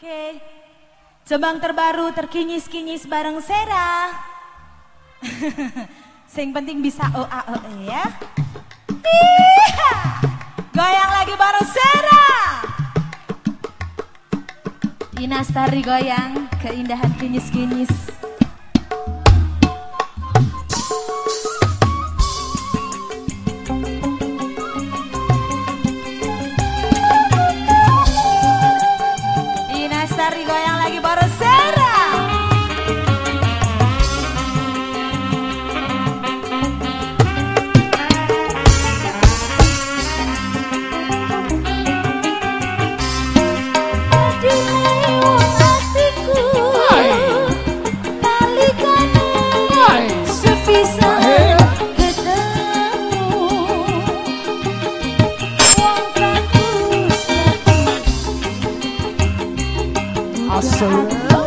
Oke. Jembang terbaru terkinyis-kinyis bareng Sera. Sing penting bisa OA OE ya. Iya. Goyang lagi bareng Sera. Inastari goyang keindahan kinyis-kinyis. Assalamualaikum